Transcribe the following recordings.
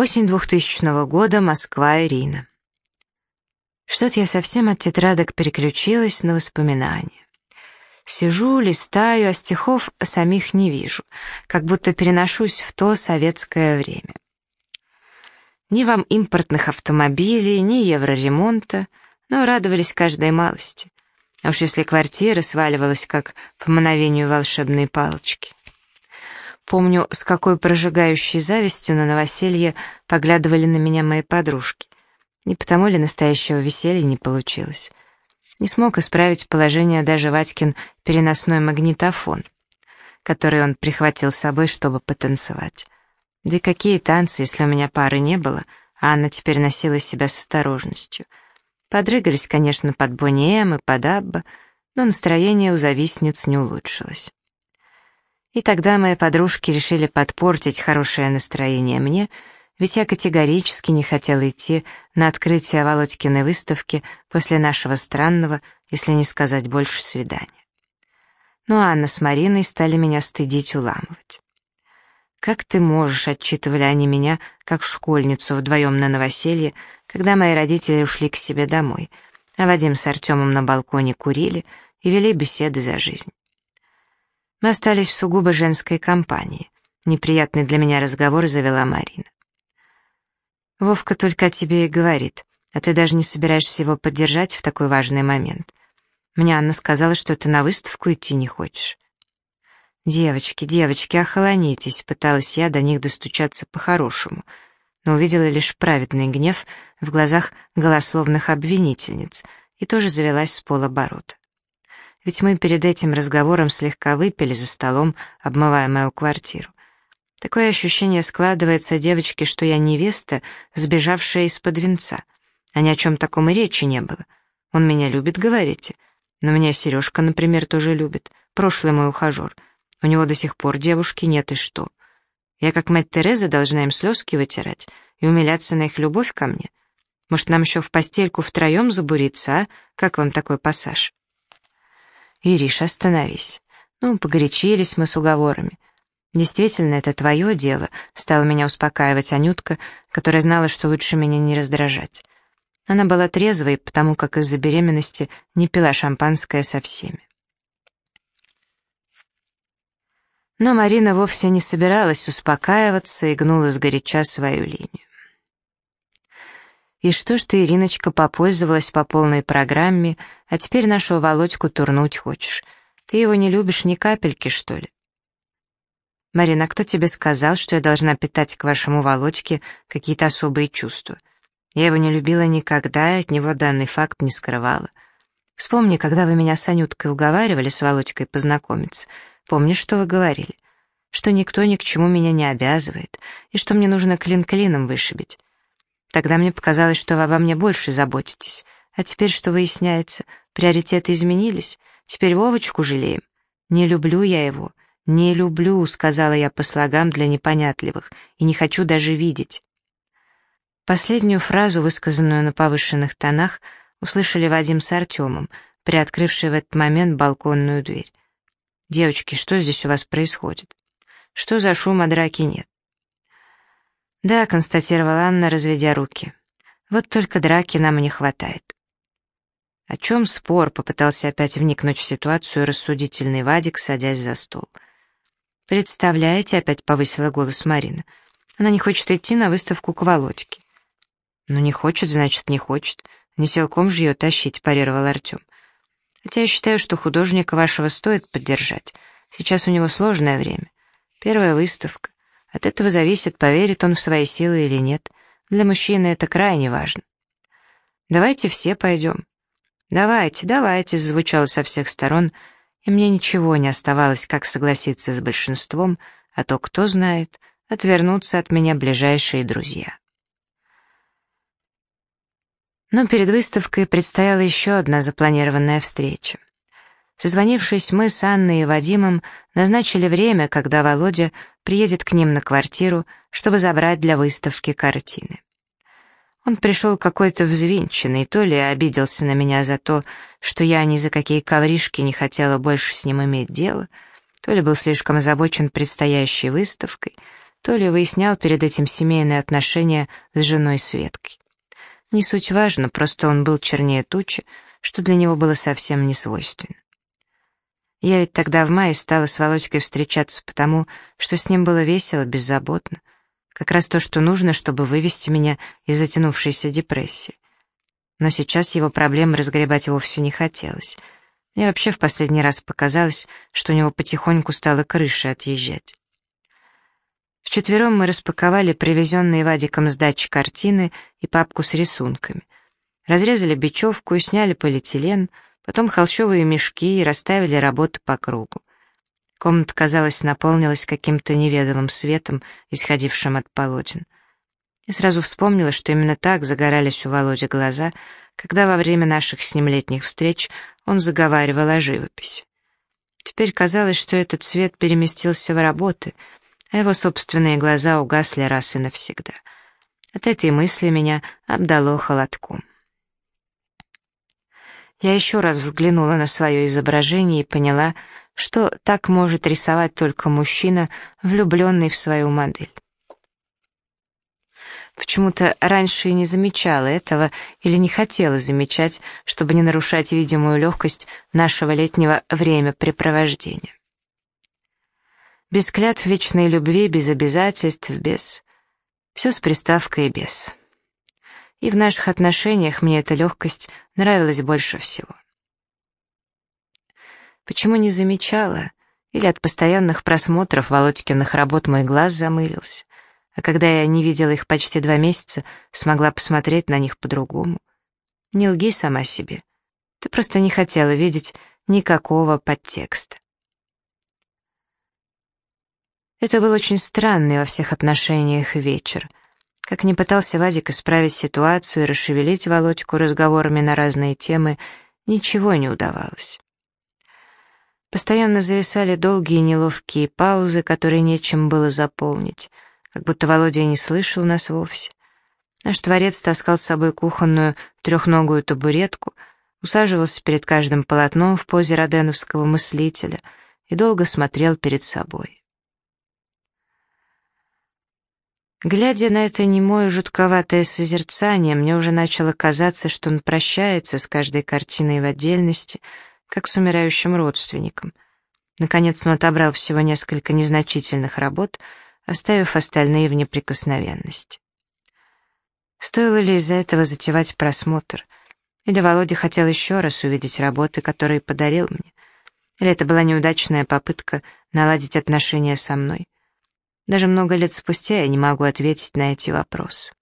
Осень 2000 года, Москва, Ирина. Что-то я совсем от тетрадок переключилась на воспоминания. Сижу, листаю, а стихов самих не вижу, как будто переношусь в то советское время. Ни вам импортных автомобилей, ни евроремонта, но радовались каждой малости. А уж если квартира сваливалась, как по мановению волшебной палочки. Помню, с какой прожигающей завистью на новоселье поглядывали на меня мои подружки. Не потому ли настоящего веселья не получилось? Не смог исправить положение даже Ватькин переносной магнитофон, который он прихватил с собой, чтобы потанцевать. Да и какие танцы, если у меня пары не было, а Анна теперь носила себя с осторожностью. Подрыгались, конечно, под Бонни и под Абба, но настроение у завистниц не улучшилось. И тогда мои подружки решили подпортить хорошее настроение мне, ведь я категорически не хотела идти на открытие Володькиной выставки после нашего странного, если не сказать больше, свидания. Но Анна с Мариной стали меня стыдить, уламывать. «Как ты можешь?» — отчитывали они меня, как школьницу вдвоем на новоселье, когда мои родители ушли к себе домой, а Вадим с Артемом на балконе курили и вели беседы за жизнь. Мы остались в сугубо женской компании. Неприятный для меня разговор завела Марина. Вовка только о тебе и говорит, а ты даже не собираешься его поддержать в такой важный момент. Мне Анна сказала, что ты на выставку идти не хочешь. «Девочки, девочки, охолонитесь», — пыталась я до них достучаться по-хорошему, но увидела лишь праведный гнев в глазах голословных обвинительниц и тоже завелась с полоборота ведь мы перед этим разговором слегка выпили за столом, обмывая мою квартиру. Такое ощущение складывается, девочки, что я невеста, сбежавшая из-под венца. А ни о чем таком и речи не было. Он меня любит, говорите? Но меня Сережка, например, тоже любит. Прошлый мой ухажер. У него до сих пор девушки нет, и что? Я, как мать Тереза, должна им слезки вытирать и умиляться на их любовь ко мне? Может, нам еще в постельку втроем забуриться, а? Как вам такой пассаж? «Ириш, остановись. Ну, погорячились мы с уговорами. Действительно, это твое дело», — стала меня успокаивать Анютка, которая знала, что лучше меня не раздражать. Она была трезвой, потому как из-за беременности не пила шампанское со всеми. Но Марина вовсе не собиралась успокаиваться и гнула сгоряча свою линию. И что ж ты, Ириночка, попользовалась по полной программе, а теперь нашего Володьку турнуть хочешь? Ты его не любишь ни капельки, что ли? Марина, кто тебе сказал, что я должна питать к вашему Володьке какие-то особые чувства? Я его не любила никогда и от него данный факт не скрывала. Вспомни, когда вы меня с Анюткой уговаривали с Володькой познакомиться. Помнишь, что вы говорили? Что никто ни к чему меня не обязывает, и что мне нужно клин клином вышибить. Тогда мне показалось, что вы обо мне больше заботитесь. А теперь что выясняется? Приоритеты изменились? Теперь Вовочку жалеем? Не люблю я его. Не люблю, сказала я по слогам для непонятливых, и не хочу даже видеть. Последнюю фразу, высказанную на повышенных тонах, услышали Вадим с Артемом, приоткрывшие в этот момент балконную дверь. «Девочки, что здесь у вас происходит? Что за шум, а драки нет?» «Да», — констатировала Анна, разведя руки. «Вот только драки нам не хватает». «О чем спор?» — попытался опять вникнуть в ситуацию рассудительный Вадик, садясь за стол. «Представляете?» — опять повысила голос Марина. «Она не хочет идти на выставку к Володьке». «Ну, не хочет, значит, не хочет. Не силком же ее тащить», — парировал Артем. «Хотя я считаю, что художника вашего стоит поддержать. Сейчас у него сложное время. Первая выставка. От этого зависит, поверит он в свои силы или нет. Для мужчины это крайне важно. «Давайте все пойдем». «Давайте, давайте», — звучало со всех сторон, и мне ничего не оставалось, как согласиться с большинством, а то, кто знает, отвернуться от меня ближайшие друзья. Но перед выставкой предстояла еще одна запланированная встреча. Созвонившись, мы с Анной и Вадимом назначили время, когда Володя приедет к ним на квартиру, чтобы забрать для выставки картины. Он пришел какой-то взвинченный, то ли обиделся на меня за то, что я ни за какие ковришки не хотела больше с ним иметь дело, то ли был слишком озабочен предстоящей выставкой, то ли выяснял перед этим семейные отношения с женой Светкой. Не суть важно, просто он был чернее тучи, что для него было совсем не свойственно. Я ведь тогда в мае стала с Володькой встречаться потому, что с ним было весело, беззаботно. Как раз то, что нужно, чтобы вывести меня из затянувшейся депрессии. Но сейчас его проблемы разгребать вовсе не хотелось. Мне вообще в последний раз показалось, что у него потихоньку стала крыша отъезжать. Вчетвером мы распаковали привезенные Вадиком с дачи картины и папку с рисунками. Разрезали бечевку и сняли полиэтилен, потом холщовые мешки и расставили работы по кругу. Комната, казалось, наполнилась каким-то неведомым светом, исходившим от полотен. Я сразу вспомнила, что именно так загорались у Володи глаза, когда во время наших с ним летних встреч он заговаривал о живописи. Теперь казалось, что этот цвет переместился в работы, а его собственные глаза угасли раз и навсегда. От этой мысли меня обдало холодком. Я еще раз взглянула на свое изображение и поняла, что так может рисовать только мужчина, влюбленный в свою модель. Почему-то раньше и не замечала этого или не хотела замечать, чтобы не нарушать видимую легкость нашего летнего времяпрепровождения. Без клятв вечной любви, без обязательств, без... Все с приставкой «без». И в наших отношениях мне эта легкость нравилась больше всего. Почему не замечала? Или от постоянных просмотров Володькиных работ мой глаз замылился? А когда я не видела их почти два месяца, смогла посмотреть на них по-другому. Не лги сама себе. Ты просто не хотела видеть никакого подтекста. Это был очень странный во всех отношениях вечер. Как ни пытался Вадик исправить ситуацию и расшевелить Володьку разговорами на разные темы, ничего не удавалось. Постоянно зависали долгие неловкие паузы, которые нечем было заполнить, как будто Володя не слышал нас вовсе. Наш творец таскал с собой кухонную трехногую табуретку, усаживался перед каждым полотном в позе роденовского мыслителя и долго смотрел перед собой. Глядя на это немое жутковатое созерцание, мне уже начало казаться, что он прощается с каждой картиной в отдельности — как с умирающим родственником. Наконец он отобрал всего несколько незначительных работ, оставив остальные в неприкосновенности. Стоило ли из-за этого затевать просмотр? Или Володя хотел еще раз увидеть работы, которые подарил мне? Или это была неудачная попытка наладить отношения со мной? Даже много лет спустя я не могу ответить на эти вопросы.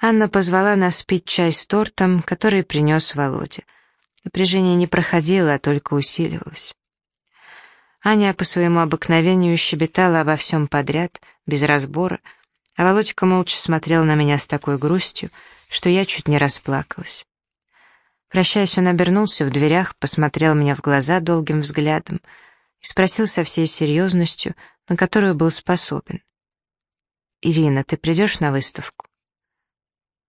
Анна позвала нас пить чай с тортом, который принес Володя. Напряжение не проходило, а только усиливалось. Аня по своему обыкновению щебетала обо всем подряд, без разбора, а Володька молча смотрел на меня с такой грустью, что я чуть не расплакалась. Прощаясь, он обернулся в дверях, посмотрел мне в глаза долгим взглядом и спросил со всей серьезностью, на которую был способен. «Ирина, ты придешь на выставку?»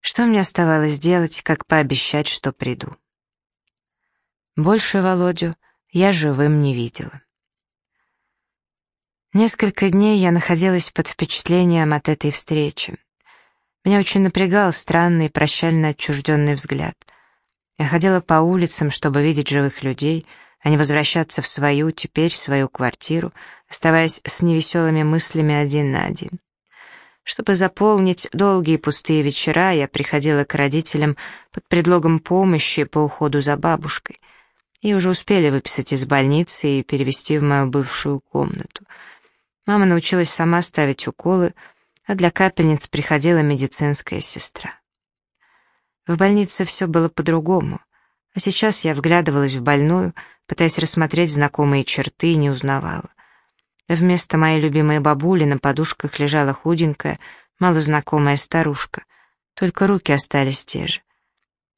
Что мне оставалось делать, как пообещать, что приду? Больше Володю я живым не видела. Несколько дней я находилась под впечатлением от этой встречи. Меня очень напрягал странный прощально отчужденный взгляд. Я ходила по улицам, чтобы видеть живых людей, а не возвращаться в свою, теперь свою квартиру, оставаясь с невеселыми мыслями один на один. Чтобы заполнить долгие пустые вечера, я приходила к родителям под предлогом помощи по уходу за бабушкой. И уже успели выписать из больницы и перевести в мою бывшую комнату. Мама научилась сама ставить уколы, а для капельниц приходила медицинская сестра. В больнице все было по-другому, а сейчас я вглядывалась в больную, пытаясь рассмотреть знакомые черты и не узнавала. Вместо моей любимой бабули на подушках лежала худенькая, малознакомая старушка. Только руки остались те же.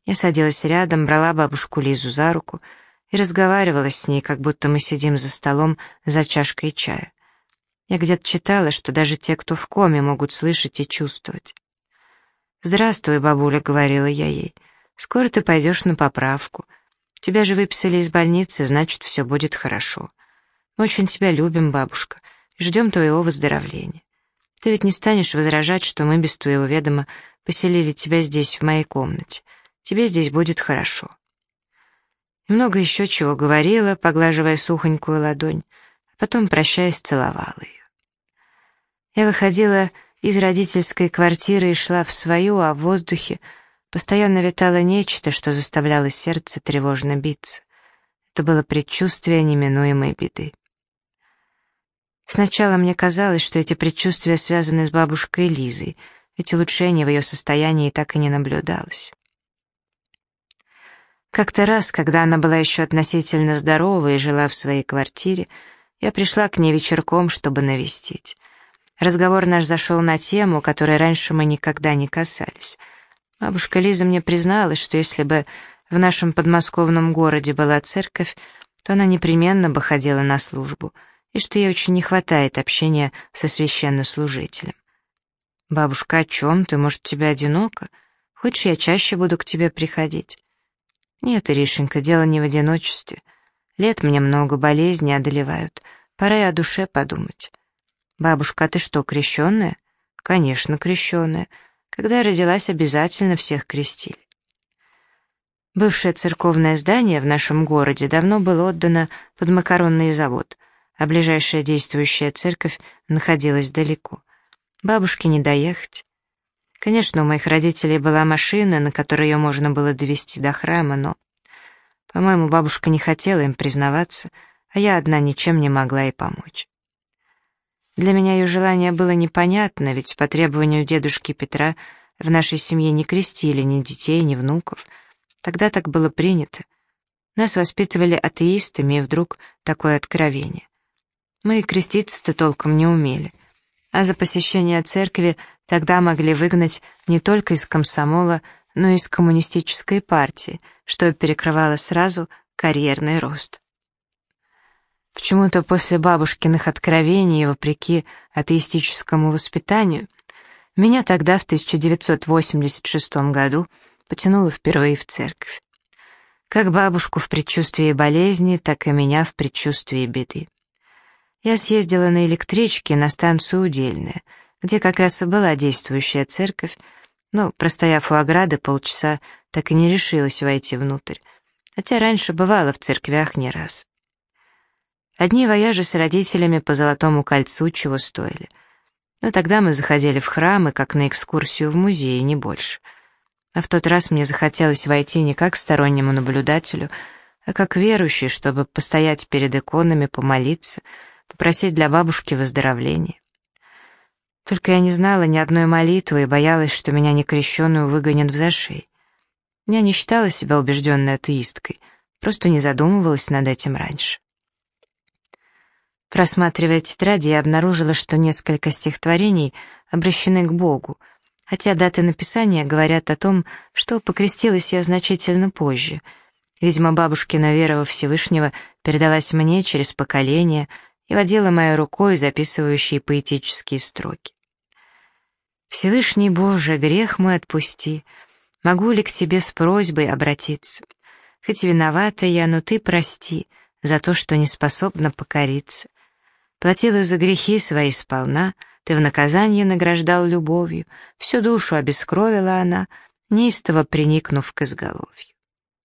Я садилась рядом, брала бабушку Лизу за руку и разговаривала с ней, как будто мы сидим за столом за чашкой чая. Я где-то читала, что даже те, кто в коме, могут слышать и чувствовать. «Здравствуй, бабуля», — говорила я ей. «Скоро ты пойдешь на поправку. Тебя же выписали из больницы, значит, все будет хорошо. Мы очень тебя любим, бабушка, ждем твоего выздоровления. Ты ведь не станешь возражать, что мы без твоего ведома поселили тебя здесь, в моей комнате. Тебе здесь будет хорошо». И много еще чего говорила, поглаживая сухонькую ладонь, а потом, прощаясь, целовала ее. Я выходила из родительской квартиры и шла в свою, а в воздухе постоянно витало нечто, что заставляло сердце тревожно биться. Это было предчувствие неминуемой беды. Сначала мне казалось, что эти предчувствия связаны с бабушкой Лизой, ведь улучшения в ее состоянии так и не наблюдалось. Как-то раз, когда она была еще относительно здорова и жила в своей квартире, я пришла к ней вечерком, чтобы навестить. Разговор наш зашел на тему, которой раньше мы никогда не касались. Бабушка Лиза мне призналась, что если бы в нашем подмосковном городе была церковь, то она непременно бы ходила на службу, и что ей очень не хватает общения со священнослужителем. «Бабушка, о чем ты? Может, тебе одиноко? Хочешь, я чаще буду к тебе приходить?» «Нет, Иришенька, дело не в одиночестве. Лет мне много, болезни одолевают. Пора и о душе подумать». «Бабушка, а ты что, крещенная?» «Конечно, крещенная. Когда я родилась, обязательно всех крестили». Бывшее церковное здание в нашем городе давно было отдано под макаронный завод, а ближайшая действующая церковь находилась далеко. Бабушке не доехать. Конечно, у моих родителей была машина, на которой ее можно было довести до храма, но, по-моему, бабушка не хотела им признаваться, а я одна ничем не могла ей помочь. Для меня ее желание было непонятно, ведь по требованию дедушки Петра в нашей семье не крестили ни детей, ни внуков. Тогда так было принято. Нас воспитывали атеистами, и вдруг такое откровение. Мы креститься-то толком не умели а за посещение церкви тогда могли выгнать не только из комсомола, но и из коммунистической партии, что перекрывало сразу карьерный рост. Почему-то после бабушкиных откровений, вопреки атеистическому воспитанию, меня тогда, в 1986 году, потянуло впервые в церковь. Как бабушку в предчувствии болезни, так и меня в предчувствии беды я съездила на электричке на станцию Удельная, где как раз и была действующая церковь, но, простояв у ограды полчаса, так и не решилась войти внутрь, хотя раньше бывала в церквях не раз. Одни вояжи с родителями по Золотому кольцу чего стоили. Но тогда мы заходили в храмы, как на экскурсию в музей, не больше. А в тот раз мне захотелось войти не как стороннему наблюдателю, а как верующий, чтобы постоять перед иконами, помолиться — попросить для бабушки выздоровления. Только я не знала ни одной молитвы и боялась, что меня некрещенную выгонят в зашей. Я не считала себя убежденной атеисткой, просто не задумывалась над этим раньше. Просматривая тетради, я обнаружила, что несколько стихотворений обращены к Богу, хотя даты написания говорят о том, что покрестилась я значительно позже. Видимо, бабушкина вера во Всевышнего передалась мне через поколение — и водила моей рукой, записывающей поэтические строки. «Всевышний Боже, грех мой отпусти, могу ли к Тебе с просьбой обратиться? Хоть виновата я, но Ты прости за то, что не способна покориться. Платила за грехи свои сполна, Ты в наказание награждал любовью, всю душу обескровила она, неистово приникнув к изголовью.